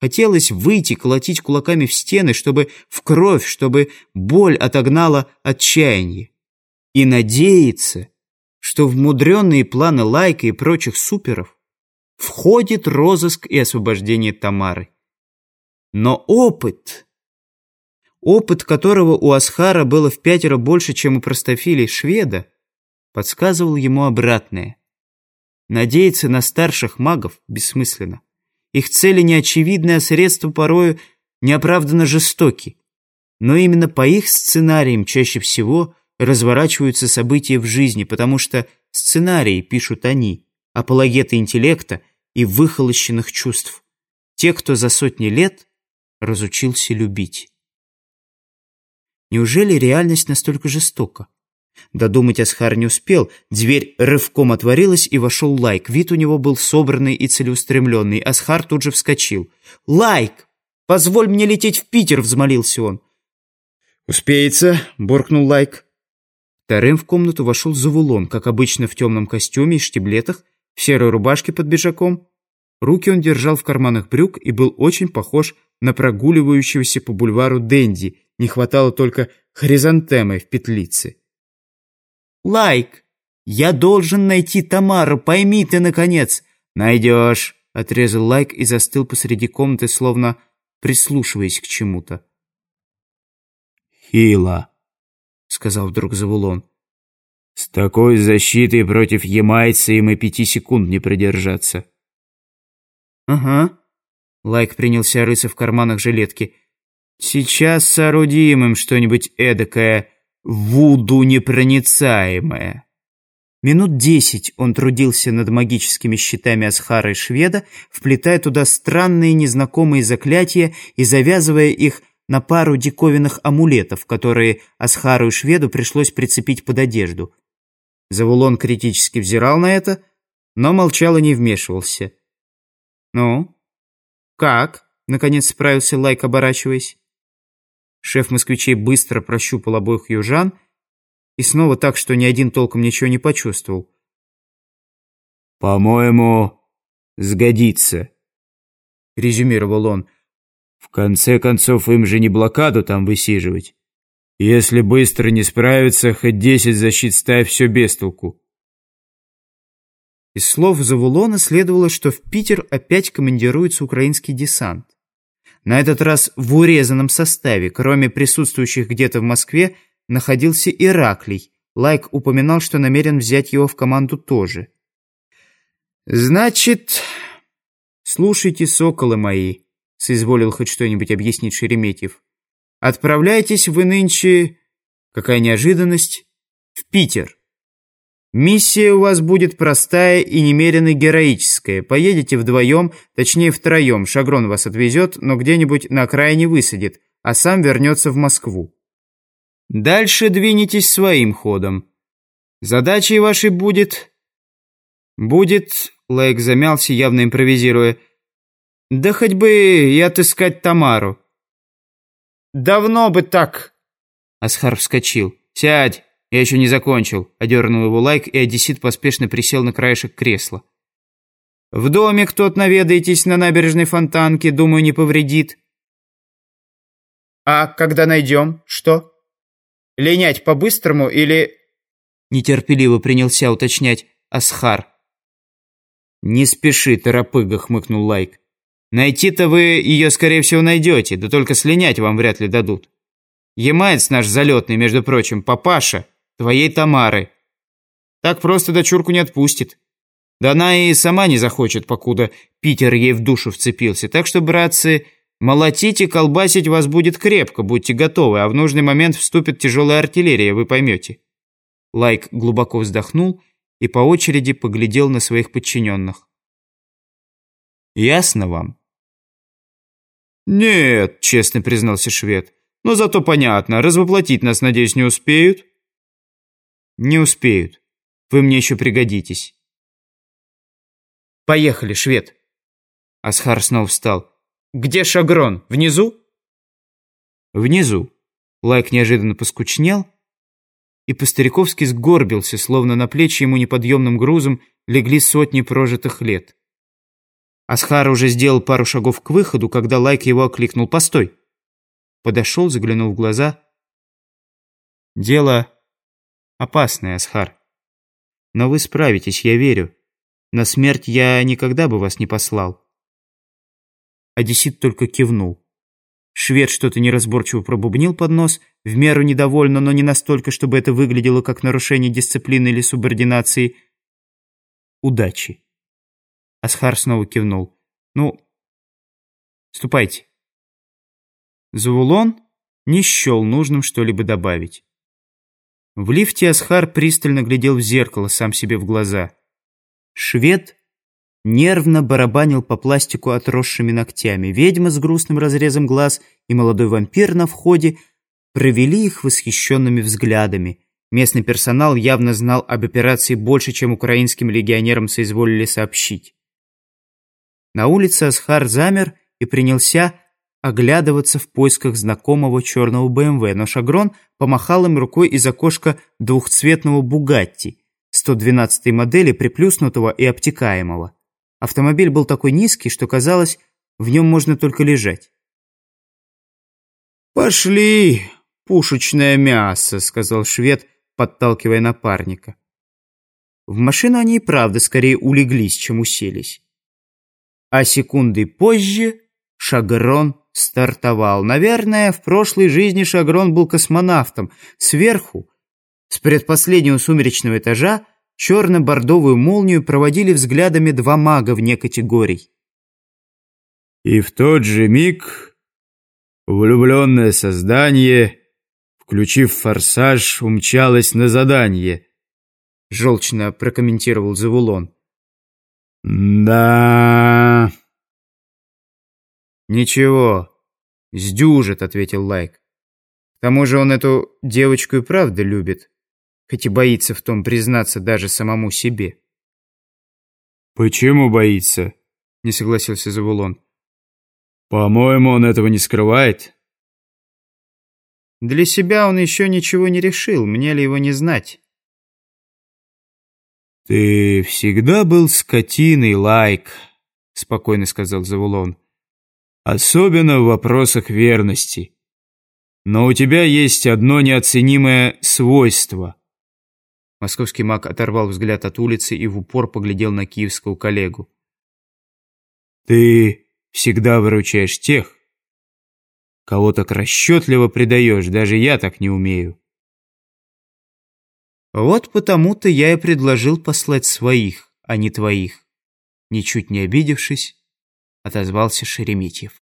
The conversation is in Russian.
Хотелось выйти, колотить кулаками в стены, чтобы в кровь, чтобы боль отогнала отчаяние. И надеяться, что в мудренные планы Лайка и прочих суперов входит розыск и освобождение Тамары. Но опыт, опыт которого у Асхара было в пятеро больше, чем у простофилей шведа, подсказывал ему обратное. Надеяться на старших магов бессмысленно. Их цели неочевидны, а средства порою неоправданно жестоки. Но именно по их сценариям чаще всего разворачиваются события в жизни, потому что сценарии пишут они, апологеты интеллекта и выхолощенных чувств. Те, кто за сотни лет разучился любить. Неужели реальность настолько жестока? Додумать Асхар не успел. Дверь рывком отворилась, и вошел Лайк. Вид у него был собранный и целеустремленный. Асхар тут же вскочил. «Лайк! Позволь мне лететь в Питер!» — взмолился он. «Успеется!» — буркнул Лайк. Вторым в комнату вошел Завулон, как обычно в темном костюме и штиблетах, в серой рубашке под пиджаком. Руки он держал в карманах брюк и был очень похож на прогуливающегося по бульвару денди. Не хватало только хризантемы в петлице. «Лайк! Я должен найти Тамару, пойми ты, наконец!» «Найдешь!» — отрезал Лайк и застыл посреди комнаты, словно прислушиваясь к чему-то. «Хило!» — сказал вдруг Завулон. «С такой защитой против ямайца им и пяти секунд не продержаться». «Ага». Лайк принялся рыться в карманах жилетки. «Сейчас соорудим им что-нибудь эдакое...» Вуду непроницаемое. Минут десять он трудился над магическими щитами Асхара и Шведа, вплетая туда странные незнакомые заклятия и завязывая их на пару диковинных амулетов, которые Асхару и Шведу пришлось прицепить под одежду. Завулон критически взирал на это, но молчал и не вмешивался. «Ну, как?» — наконец справился Лайк, оборачиваясь. Шеф москвичей быстро прощупал обоих южан и снова так, что ни один толком ничего не почувствовал. «По-моему, сгодится», — резюмировал он. «В конце концов, им же не блокаду там высиживать. Если быстро не справиться, хоть десять защит ставь, все без толку». Из слов Завулона следовало, что в Питер опять командируется украинский десант. На этот раз в урезанном составе, кроме присутствующих где-то в Москве, находился Ираклий. Лайк упоминал, что намерен взять его в команду тоже. «Значит, слушайте, соколы мои», — соизволил хоть что-нибудь объяснить Шереметьев. «Отправляйтесь вы нынче, какая неожиданность, в Питер. Миссия у вас будет простая и немерено героическая. Поедете вдвоем, точнее втроем. Шагрон вас отвезет, но где-нибудь на окраине высадит, а сам вернется в Москву. Дальше двинетесь своим ходом. Задачей вашей будет... Будет... Лейк замялся, явно импровизируя. Да хоть бы и отыскать Тамару. Давно бы так. Асхар вскочил. Сядь. «Я еще не закончил», — одернул его лайк, и одессит поспешно присел на краешек кресла. «В доме кто-то наведаетесь на набережной фонтанке, думаю, не повредит». «А когда найдем, что? Линять по-быстрому или...» Нетерпеливо принялся уточнять Асхар. «Не спеши, торопыга», — хмыкнул Лайк. «Найти-то вы ее, скорее всего, найдете, да только слинять вам вряд ли дадут. Ямаец наш залетный, между прочим, папаша, твоей Тамары. Так просто дочурку не отпустит. Да она и сама не захочет, покуда Питер ей в душу вцепился. Так что, братцы, молотить и колбасить вас будет крепко, будьте готовы, а в нужный момент вступит тяжелая артиллерия, вы поймете». Лайк глубоко вздохнул и по очереди поглядел на своих подчиненных. «Ясно вам?» «Нет», — честно признался швед. «Но зато понятно, развоплотить нас, надеюсь, не успеют?» «Не успеют. Вы мне еще пригодитесь». «Поехали, швед!» Асхар снова встал. «Где Шагрон? Внизу?» «Внизу». Лайк неожиданно поскучнел и по-стариковски сгорбился, словно на плечи ему неподъемным грузом легли сотни прожитых лет. Асхар уже сделал пару шагов к выходу, когда Лайк его окликнул «Постой!». Подошел, заглянул в глаза. «Дело опасное, Асхар. Но вы справитесь, я верю. На смерть я никогда бы вас не послал». Одессит только кивнул. Швед что-то неразборчиво пробубнил под нос, в меру недовольно, но не настолько, чтобы это выглядело как нарушение дисциплины или субординации. Удачи. Асхар снова кивнул. «Ну, ступайте». Завулон не счел нужным что-либо добавить. В лифте Асхар пристально глядел в зеркало, сам себе в глаза. Швед нервно барабанил по пластику отросшими ногтями. Ведьма с грустным разрезом глаз и молодой вампир на входе провели их восхищенными взглядами. Местный персонал явно знал об операции больше, чем украинским легионерам соизволили сообщить. На улице Асхар замер и принялся оглядываться в поисках знакомого черного БМВ, но Шагрон помахал им рукой из окошка двухцветного «Бугатти» 112-й модели, приплюснутого и обтекаемого. Автомобиль был такой низкий, что казалось, в нем можно только лежать. «Пошли, пушечное мясо», — сказал швед, подталкивая напарника. В машину они и правда скорее улеглись, чем уселись. А секунды позже Шагрон стартовал. Наверное, в прошлой жизни Шагрон был космонавтом. Сверху, с предпоследнего сумеречного этажа, черно-бордовую молнию проводили взглядами два мага вне категорий. И в тот же миг влюбленное создание, включив форсаж, умчалось на задание. Желчно прокомментировал Завулон. «Да...» «Ничего, сдюжит», — ответил Лайк. «К тому же он эту девочку и правда любит, хоть и боится в том признаться даже самому себе». «Почему боится?» — не согласился Завулон. «По-моему, он этого не скрывает». «Для себя он еще ничего не решил, мне ли его не знать?» «Ты всегда был скотиной, Лайк», — спокойно сказал Завулон. «Особенно в вопросах верности. Но у тебя есть одно неоценимое свойство». Московский маг оторвал взгляд от улицы и в упор поглядел на киевского коллегу. «Ты всегда выручаешь тех, кого так расчетливо предаешь, даже я так не умею». «Вот потому-то я и предложил послать своих, а не твоих», ничуть не обидевшись, отозвался Шереметьев.